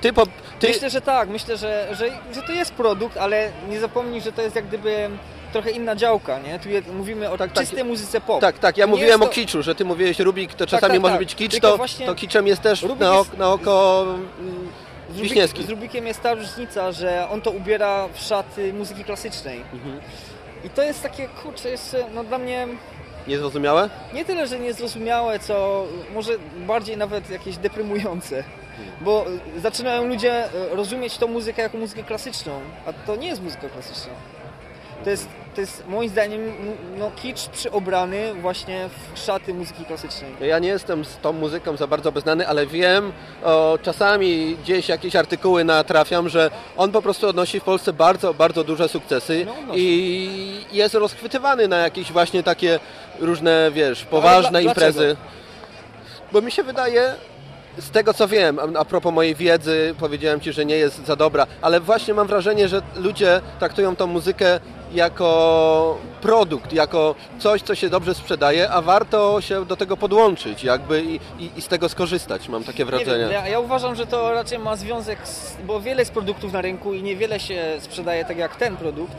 Ty, po, ty... Myślę, że tak. Myślę, że, że, że to jest produkt, ale nie zapomnij, że to jest jak gdyby trochę inna działka, nie? Tu mówimy o tak, czystej muzyce pop. Tak, tak, ja To mówiłem jest o to- kiczu, że ty mówiłeś Rubik, to czasami tak, może tak. być kicz, Tylko to, właśnie to kiczem jest też Rubik na, ok, na oko Z. Rubik, z Rubikiem jest ta różnica, że on to ubiera w szaty muzyki klasycznej. Mhm. I to jest takie, kurczę, jeszcze no dla mnie Niezrozumiałe? nie tyle, że niezrozumiałe, co może bardziej nawet jakieś deprymujące. Bo zaczynają ludzie y, rozumieć tą muzykę jako muzykę klasyczną, a to nie jest muzyka klasyczna. To jest, to jest moim zdaniem no, kicz przyobrany właśnie w szaty muzyki klasycznej. Ja nie jestem z tą muzyką za bardzo obeznany, ale wiem, o, czasami gdzieś jakieś artykuły natrafiam, że on po prostu odnosi w Polsce bardzo, bardzo duże sukcesy No, i jest rozchwytywany na jakieś właśnie takie różne, wiesz, poważne dla- imprezy. dlaczego? Bo mi się wydaje, z tego co wiem, a- propos mojej wiedzy, powiedziałem Ci, że nie jest za dobra, ale właśnie mam wrażenie, że ludzie traktują tą muzykę jako produkt, jako coś, co się dobrze sprzedaje, a warto się do tego podłączyć jakby i, i, i z tego skorzystać, mam takie Nie wrażenie. ja, ja uważam, że to raczej ma związek z, bo wiele jest produktów na rynku i niewiele się sprzedaje tak jak ten produkt.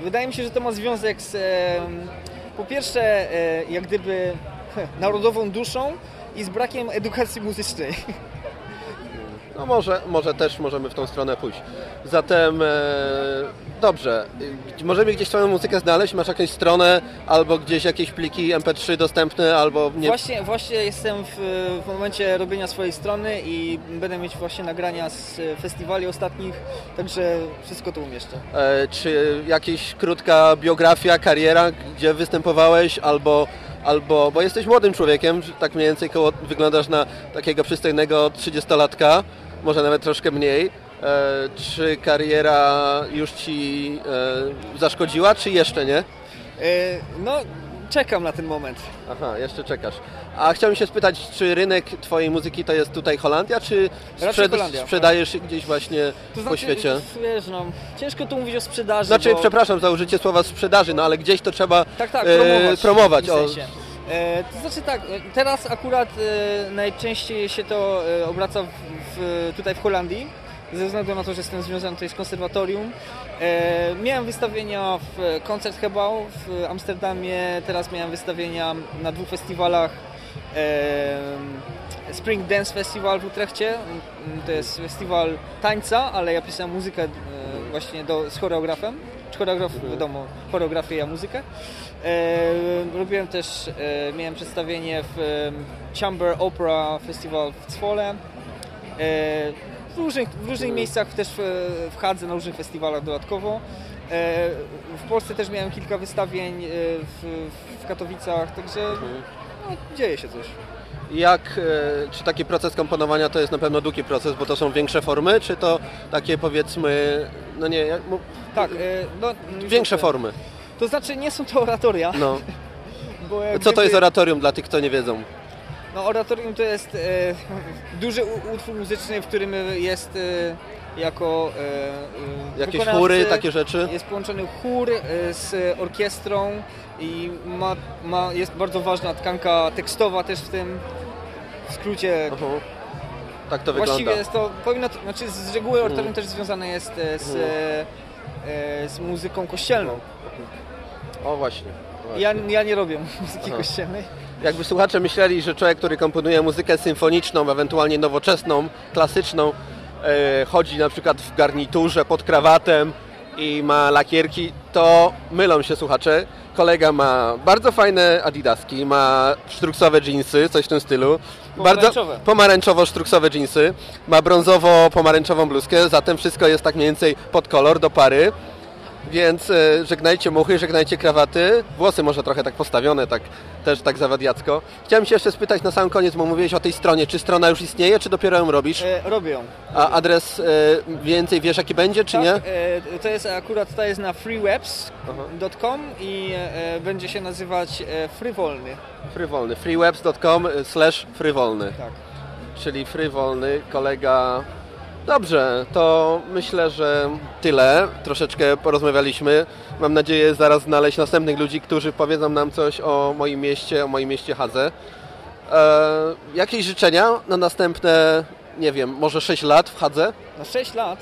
Wydaje mi się, że to ma związek z em, po pierwsze e, jak gdyby narodową duszą i z brakiem edukacji muzycznej. No może, może też możemy w tą stronę pójść. Zatem e, dobrze, Y, możemy gdzieś swoją muzykę znaleźć, masz jakąś stronę albo gdzieś jakieś pliki MP3 dostępne, albo nie... Właśnie, właśnie jestem w, w momencie robienia swojej strony i będę mieć właśnie nagrania z festiwali ostatnich, także wszystko to umieszczę. E, czy jakaś krótka biografia, kariera, gdzie występowałeś, albo, albo bo jesteś młodym człowiekiem, tak mniej więcej koło, wyglądasz na takiego przystojnego 30-latka, może nawet troszkę mniej. E, czy kariera już Ci e, zaszkodziła, czy jeszcze nie? E, no, czekam na ten moment. Aha, jeszcze czekasz. A chciałbym się spytać, czy rynek Twojej muzyki to jest tutaj Holandia, czy Raczej Holandia, sprzedajesz gdzieś właśnie To po znaczy, świecie? wiesz, no, ciężko tu mówić o sprzedaży, Znaczy, bo... przepraszam za użycie słowa sprzedaży, no ale gdzieś to trzeba Tak, tak, e, promować. promować. O, sensie. E, to znaczy tak, e, teraz akurat e, najczęściej się to e, obraca w, w, tutaj w Holandii, ze względu na to, że jestem związany tutaj z konserwatorium. E, miałem wystawienia w Koncert Hebał w Amsterdamie, teraz miałem wystawienia na dwóch festiwalach. E, Spring Dance Festival w Utrechcie, to jest festiwal tańca, ale ja pisałem muzykę e, właśnie do, z choreografem, choreograf, wiadomo, choreografię, ja muzykę. E, robiłem też, e, miałem przedstawienie w e, Chamber Opera Festival w Cwole. E, w różnych, w różnych miejscach też w, w Hadze, na różnych festiwalach dodatkowo. E, w Polsce też miałem kilka wystawień e, w, w Katowicach, także no, dzieje się coś. Jak, e, czy taki proces komponowania to jest na pewno długi proces, bo to są większe formy, czy to takie powiedzmy, no nie, jak, Tak, e, no, większe formy? To znaczy nie są to oratoria. No. Co to jest oratorium dla tych, kto nie wiedzą? No oratorium to jest e, duży utwór muzyczny, w którym jest e, jako e, e, Jakieś chóry, takie rzeczy? Jest połączony chór e, z orkiestrą i ma, ma, jest bardzo ważna tkanka tekstowa też w tym. W skrócie. Tak to Właściwie wygląda. jest to, powinno, to- znaczy z reguły oratorium Mhm. też związane jest e, z, Mhm. z muzyką kościelną. O właśnie. właśnie. Ja, ja nie robię muzyki Aha. kościelnej. Jakby słuchacze myśleli, że człowiek, który komponuje muzykę symfoniczną, ewentualnie nowoczesną, klasyczną, e, chodzi na przykład w garniturze pod krawatem i ma lakierki, to mylą się słuchacze. Kolega ma bardzo fajne adidaski, ma sztruksowe dżinsy, coś w tym stylu. Bardzo pomarańczowo-sztruksowe dżinsy, ma brązowo-pomarańczową bluzkę, zatem wszystko jest tak mniej więcej pod kolor, do pary. Więc e, żegnajcie muchy, żegnajcie krawaty. Włosy może trochę tak postawione, tak też tak zawadiacko. Chciałem się jeszcze spytać na sam koniec, bo mówiłeś o tej stronie. Czy strona już istnieje, czy dopiero ją robisz? E, robię ją. A adres e, więcej wiesz jaki będzie, czy nie? E, to jest akurat to jest na freewebs.com i e, będzie się nazywać e, frywolny. Frywolny. freewebs.com e, slash frywolny. Tak. Czyli frywolny kolega. Dobrze, to myślę, że tyle. Troszeczkę porozmawialiśmy. Mam nadzieję zaraz znaleźć następnych ludzi, którzy powiedzą nam coś o moim mieście, o moim mieście Hadze. E, jakieś życzenia na następne, nie wiem, może 6 lat w Hadze? Na 6 lat?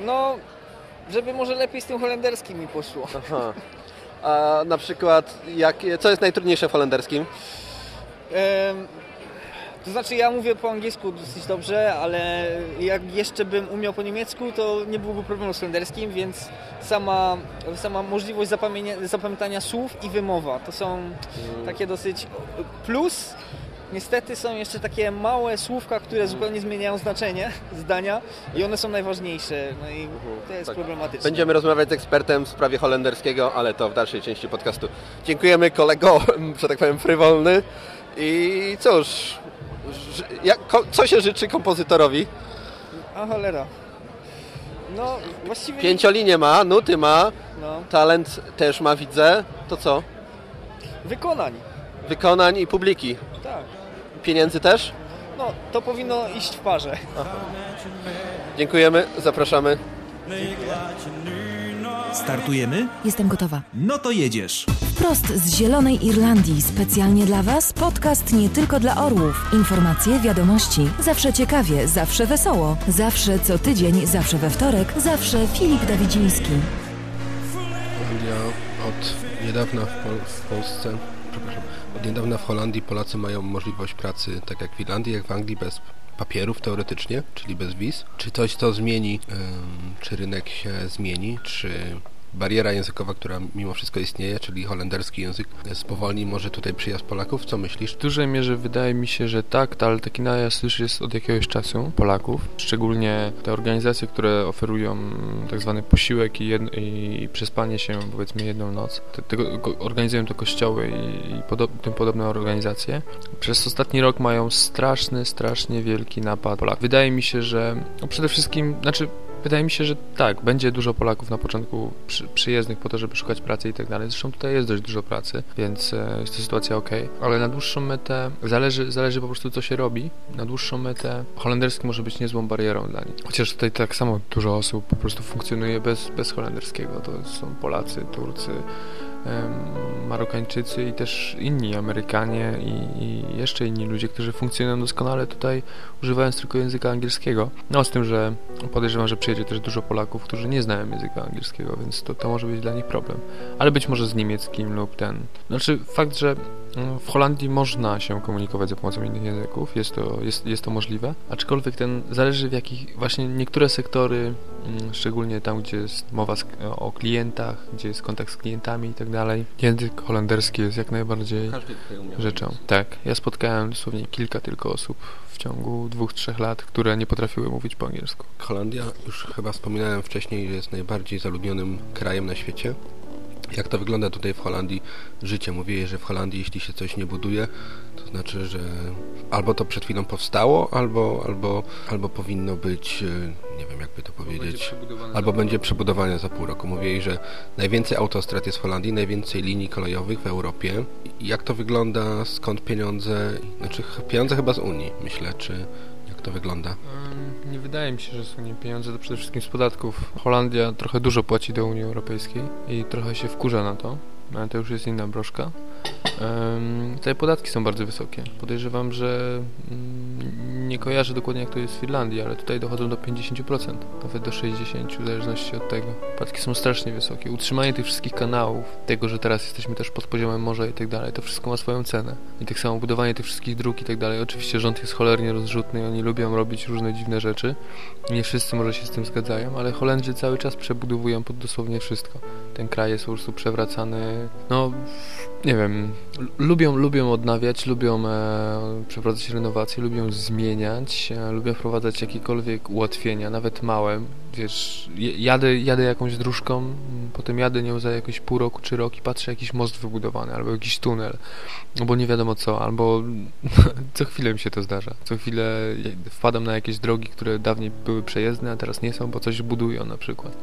No, żeby może lepiej z tym holenderskim mi poszło. Aha. A na przykład, jak, co jest najtrudniejsze w holenderskim? To znaczy ja mówię po angielsku dosyć dobrze, ale jak jeszcze bym umiał po niemiecku, to nie byłoby problemu z holenderskim, więc sama, sama możliwość zapamiętania, słów i wymowa to są takie dosyć plus. Niestety są jeszcze takie małe słówka, które zupełnie zmieniają znaczenie zdania i one są najważniejsze. No i to jest problematyczne. Będziemy rozmawiać z ekspertem w sprawie holenderskiego, ale to w dalszej części podcastu. Dziękujemy kolego, że tak powiem, frywolny. I cóż, jak, ko, co się życzy kompozytorowi? A cholera. No właściwie... Pięciolinię ma, nuty ma, No. talent też ma, widzę. To co? Wykonań. Wykonań i publiki. Tak. Pieniędzy też? No, to powinno iść w parze. Dziękujemy, zapraszamy. Startujemy? Jestem gotowa. No to jedziesz. Wprost z Zielonej Irlandii, specjalnie dla Was, podcast nie tylko dla orłów. Informacje, wiadomości, zawsze ciekawie, zawsze wesoło, zawsze co tydzień, zawsze we wtorek, zawsze Filip Dawidziński. Holandia od niedawna w, Pol w Polsce, przepraszam, od niedawna w Holandii Polacy mają możliwość pracy tak jak w Irlandii, jak w Anglii bez papierów teoretycznie, czyli bez wiz. Czy coś to zmieni, czy rynek się zmieni, czy bariera językowa, która mimo wszystko istnieje, czyli holenderski język, spowolni może tutaj przyjazd Polaków? Co myślisz? W dużej mierze wydaje mi się, że tak, ale taki najazd już jest od jakiegoś czasu Polaków. Szczególnie te organizacje, które oferują tak zwany posiłek i, jed- i przespanie się powiedzmy jedną noc. Te, tego, organizują to kościoły i, i podo- tym podobne organizacje. Przez ostatni rok mają straszny, strasznie wielki napad Polaków. Wydaje mi się, że no przede wszystkim, znaczy Wydaje mi się, że tak, będzie dużo Polaków na początku przy, przyjezdnych po to, żeby szukać pracy i tak dalej. Zresztą tutaj jest dość dużo pracy, więc e, jest to sytuacja ok. Ale na dłuższą metę zależy, zależy po prostu co się robi. Na dłuższą metę holenderski może być niezłą barierą dla nich. Chociaż tutaj tak samo dużo osób po prostu funkcjonuje bez, bez holenderskiego. To są Polacy, Turcy, Marokańczycy i też inni Amerykanie i, i jeszcze inni ludzie, którzy funkcjonują doskonale tutaj używając tylko języka angielskiego. No z tym, że podejrzewam, że przyjedzie też dużo Polaków, którzy nie znają języka angielskiego, więc to, to może być dla nich problem. Ale być może z niemieckim lub ten... Znaczy fakt, że w Holandii można się komunikować za pomocą innych języków, jest to, jest, jest to możliwe, aczkolwiek ten zależy w jakich właśnie niektóre sektory, mm, szczególnie tam, gdzie jest mowa o klientach, gdzie jest kontakt z klientami i tak dalej, język holenderski jest jak najbardziej rzeczą. mówić. Tak, ja spotkałem dosłownie kilka tylko osób w ciągu dwóch, trzech lat, które nie potrafiły mówić po angielsku. Holandia, już chyba wspominałem wcześniej, że jest najbardziej zaludnionym krajem na świecie. Jak to wygląda tutaj w Holandii życie? Mówię, że w Holandii jeśli się coś nie buduje, to znaczy, że albo to przed chwilą powstało, albo, albo, albo powinno być, e, nie wiem jakby to powiedzieć, albo za będzie przebudowane za pół roku. Mówię, że najwięcej autostrad jest w Holandii, najwięcej linii kolejowych w Europie. Jak to wygląda? Skąd pieniądze? Znaczy pieniądze chyba z Unii, myślę, czy jak to wygląda? Nie wydaje mi się, że są nie pieniądze, to przede wszystkim z podatków. Holandia trochę dużo płaci do Unii Europejskiej i trochę się wkurza na to, ale to już jest inna broszka. Te podatki są bardzo wysokie. Podejrzewam, że mm, nie kojarzę dokładnie jak to jest w Irlandii, ale tutaj dochodzą do 50%, nawet do 60% w zależności od tego. Podatki są strasznie wysokie. Utrzymanie tych wszystkich kanałów, tego, że teraz jesteśmy też pod poziomem morza i tak dalej, to wszystko ma swoją cenę. I tak samo budowanie tych wszystkich dróg i tak dalej. Oczywiście rząd jest cholernie rozrzutny i oni lubią robić różne dziwne rzeczy. Nie wszyscy może się z tym zgadzają, ale Holendrzy cały czas przebudowują pod dosłownie wszystko. Ten kraj jest po prostu przewracany, no nie wiem, lubią, lubią odnawiać, lubią e, przeprowadzać renowacje, lubią zmieniać, e, lubią wprowadzać jakiekolwiek ułatwienia, nawet małe. Wiesz, jadę, jadę jakąś dróżką, m, potem jadę nią za jakieś pół roku czy rok i patrzę jakiś most wybudowany, albo jakiś tunel, albo nie wiadomo co, albo co chwilę mi się to zdarza. Co chwilę wpadam na jakieś drogi, które dawniej były przejezdne, a teraz nie są, bo coś budują na przykład.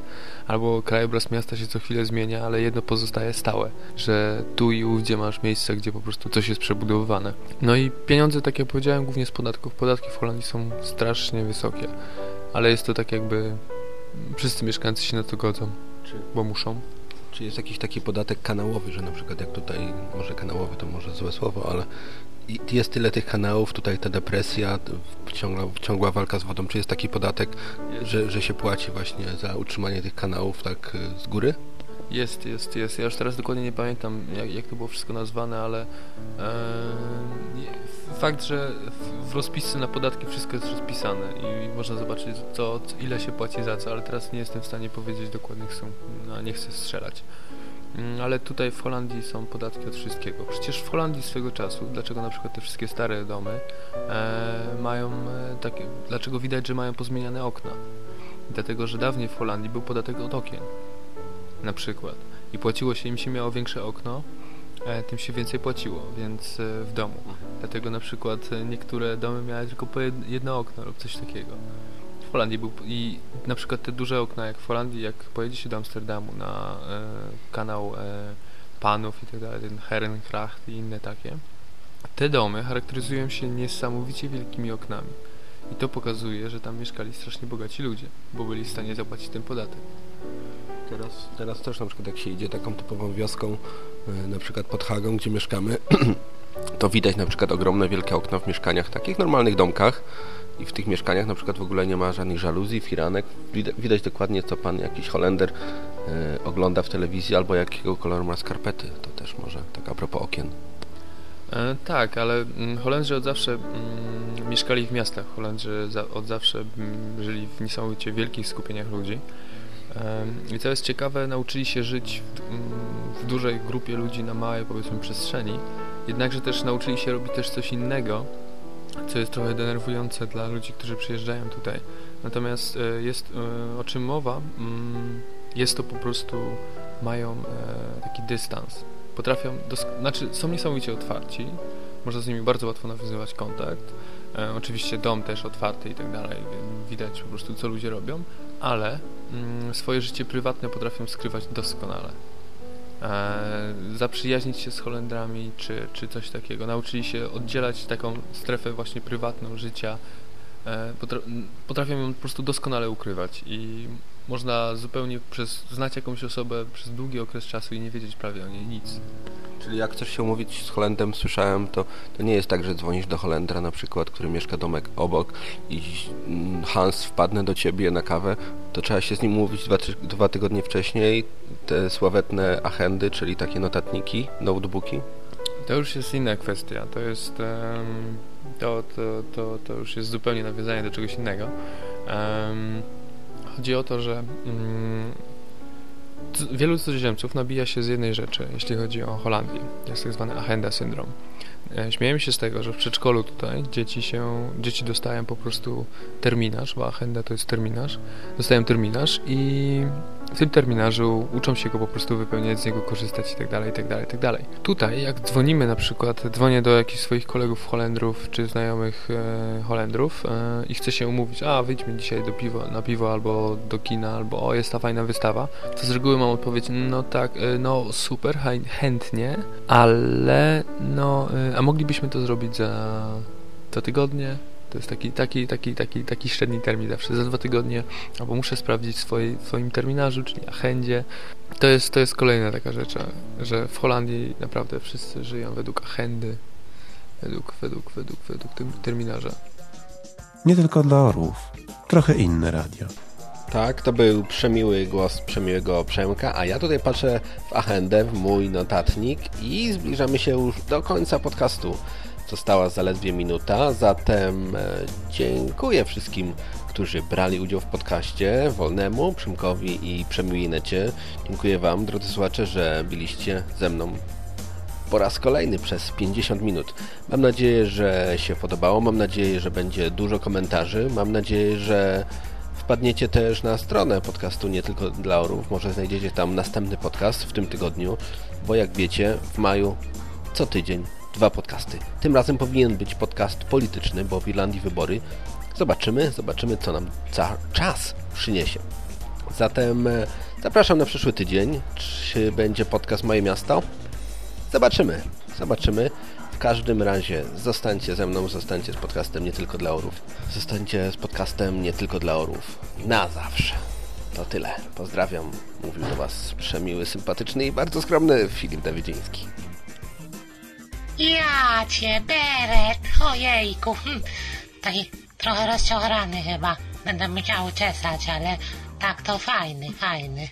Albo krajobraz miasta się co chwilę zmienia, ale jedno pozostaje stałe, że tu i ówdzie masz miejsca, gdzie po prostu coś jest przebudowywane. No i pieniądze, tak jak powiedziałem, głównie z podatków. Podatki w Holandii są strasznie wysokie, ale jest to tak jakby wszyscy mieszkańcy się na to godzą, bo muszą. Czy jest jakiś taki podatek kanałowy, że na przykład jak tutaj, może kanałowy to może złe słowo, ale i jest tyle tych kanałów, tutaj ta depresja, ciągła, ciągła walka z wodą. Czy jest taki podatek, że, że się płaci właśnie za utrzymanie tych kanałów tak y, z góry? Jest, jest, jest. Ja już teraz dokładnie nie pamiętam, jak, jak to było wszystko nazwane, ale e, fakt, że w, w rozpisce na podatki wszystko jest rozpisane i, i można zobaczyć, co, ile się płaci za co, ale teraz nie jestem w stanie powiedzieć dokładnych sum, no, nie chcę strzelać. Mm, Ale tutaj w Holandii są podatki od wszystkiego. Przecież w Holandii swego czasu, dlaczego na przykład te wszystkie stare domy e, mają e, takie, dlaczego widać, że mają pozmieniane okna? Dlatego, że dawniej w Holandii był podatek od okien na przykład. I płaciło się, im się miało większe okno, e, tym się więcej płaciło, więc e, w domu. Dlatego na przykład e, niektóre domy miały tylko po jed- jedno okno lub coś takiego. W Holandii był i na przykład te duże okna jak w Holandii, jak pojedzie się do Amsterdamu na e, kanał e, panów i tak dalej, ten Herrengracht i inne takie, te domy charakteryzują się niesamowicie wielkimi oknami. I to pokazuje, że tam mieszkali strasznie bogaci ludzie, bo byli w stanie zapłacić ten podatek. Teraz, teraz też na przykład jak się idzie taką typową wioską, y, na przykład pod Hagą, gdzie mieszkamy, to widać na przykład ogromne wielkie okna w mieszkaniach, takich normalnych domkach i w tych mieszkaniach na przykład w ogóle nie ma żadnych żaluzji, firanek. Widać, dokładnie co pan jakiś Holender y, ogląda w telewizji albo jakiego koloru ma skarpety. To też może tak a propos okien. E, tak, ale mm, Holendrzy od zawsze mm, mieszkali w miastach. Holendrzy od zawsze mm, żyli w niesamowicie wielkich skupieniach ludzi. I co jest ciekawe, nauczyli się żyć w, w dużej grupie ludzi na małej, powiedzmy, przestrzeni. Jednakże też nauczyli się robić też coś innego, co jest trochę denerwujące dla ludzi, którzy przyjeżdżają tutaj. Natomiast e, jest e, o czym mowa, mm, jest to po prostu, mają e, taki dystans. Potrafią, znaczy są niesamowicie otwarci, można z nimi bardzo łatwo nawiązywać kontakt. Oczywiście dom też otwarty i tak dalej, widać po prostu co ludzie robią, ale mm, swoje życie prywatne potrafią skrywać doskonale. E, zaprzyjaźnić się z Holendrami czy, czy coś takiego. Nauczyli się oddzielać taką strefę właśnie prywatną życia. E, potra potrafią ją po prostu doskonale ukrywać i można zupełnie przez, znać jakąś osobę przez długi okres czasu i nie wiedzieć prawie o niej nic. Czyli jak chcesz się umówić z Holendrem, słyszałem, to, to nie jest tak, że dzwonisz do Holendra na przykład, który mieszka domek obok i mm, Hans wpadnę do ciebie na kawę, to trzeba się z nim umówić dwa, dwa tygodnie wcześniej, te sławetne achendy, czyli takie notatniki, notebooki. To już jest inna kwestia. To jest. to, to, to, to już jest zupełnie nawiązanie do czegoś innego. Em, chodzi o to, że mm, wielu cudzoziemców nabija się z jednej rzeczy, jeśli chodzi o Holandię. Jest tak zwany Agenda syndrom. E, Śmiejemy się z tego, że w przedszkolu tutaj dzieci się, dzieci dostają po prostu terminarz, bo agenda to jest terminarz, dostają terminarz i w tym terminarzu uczą się go po prostu wypełniać, z niego korzystać i tak dalej, i tak dalej, i tak dalej. Tutaj, jak dzwonimy na przykład, dzwonię do jakichś swoich kolegów Holendrów, czy znajomych e, Holendrów e, i chcę się umówić, a wyjdźmy dzisiaj do piwa, na piwo, albo do kina, albo o, jest ta fajna wystawa, to z reguły mam odpowiedź, no tak, e, no super, chę- chętnie, ale no, e, a moglibyśmy to zrobić za dwa tygodnie, to jest taki, taki, taki, taki, taki średni termin zawsze, za dwa tygodnie, albo muszę sprawdzić w swojej, w swoim terminarzu, czyli agendzie. To jest, to jest kolejna taka rzecz, że w Holandii naprawdę wszyscy żyją według agendy, według, według, według, według tym terminarza. Nie tylko dla orłów. Trochę inne radio. Tak, to był przemiły głos przemiłego Przemka, a ja tutaj patrzę w agendę, w mój notatnik i zbliżamy się już do końca podcastu. Została zaledwie minuta, zatem e, dziękuję wszystkim, którzy brali udział w podcaście, Wolnemu, Przemkowi i Przemiłej Necie. Dziękuję Wam, drodzy słuchacze, że byliście ze mną po raz kolejny przez 50 minut. Mam nadzieję, że się podobało, mam nadzieję, że będzie dużo komentarzy, mam nadzieję, że wpadniecie też na stronę podcastu nie tylko dla orów, może znajdziecie tam następny podcast w tym tygodniu, bo jak wiecie, w maju co tydzień dwa podcasty. Tym razem powinien być podcast polityczny, bo w Irlandii wybory. Zobaczymy, zobaczymy co nam ca czas przyniesie. Zatem e, zapraszam na przyszły tydzień. Czy będzie podcast Moje Miasto? Zobaczymy, zobaczymy. W każdym razie zostańcie ze mną, zostańcie z podcastem nie tylko dla orów. Zostańcie z podcastem nie tylko dla orów. Na zawsze. To tyle. Pozdrawiam. Mówił do Was przemiły, sympatyczny i bardzo skromny Filip Dawidziński. Ja cię, Beret, ojejku. Hm. Taki trochę rozciochrany chyba. Będę musiał czesać, ale tak to fajny, fajny.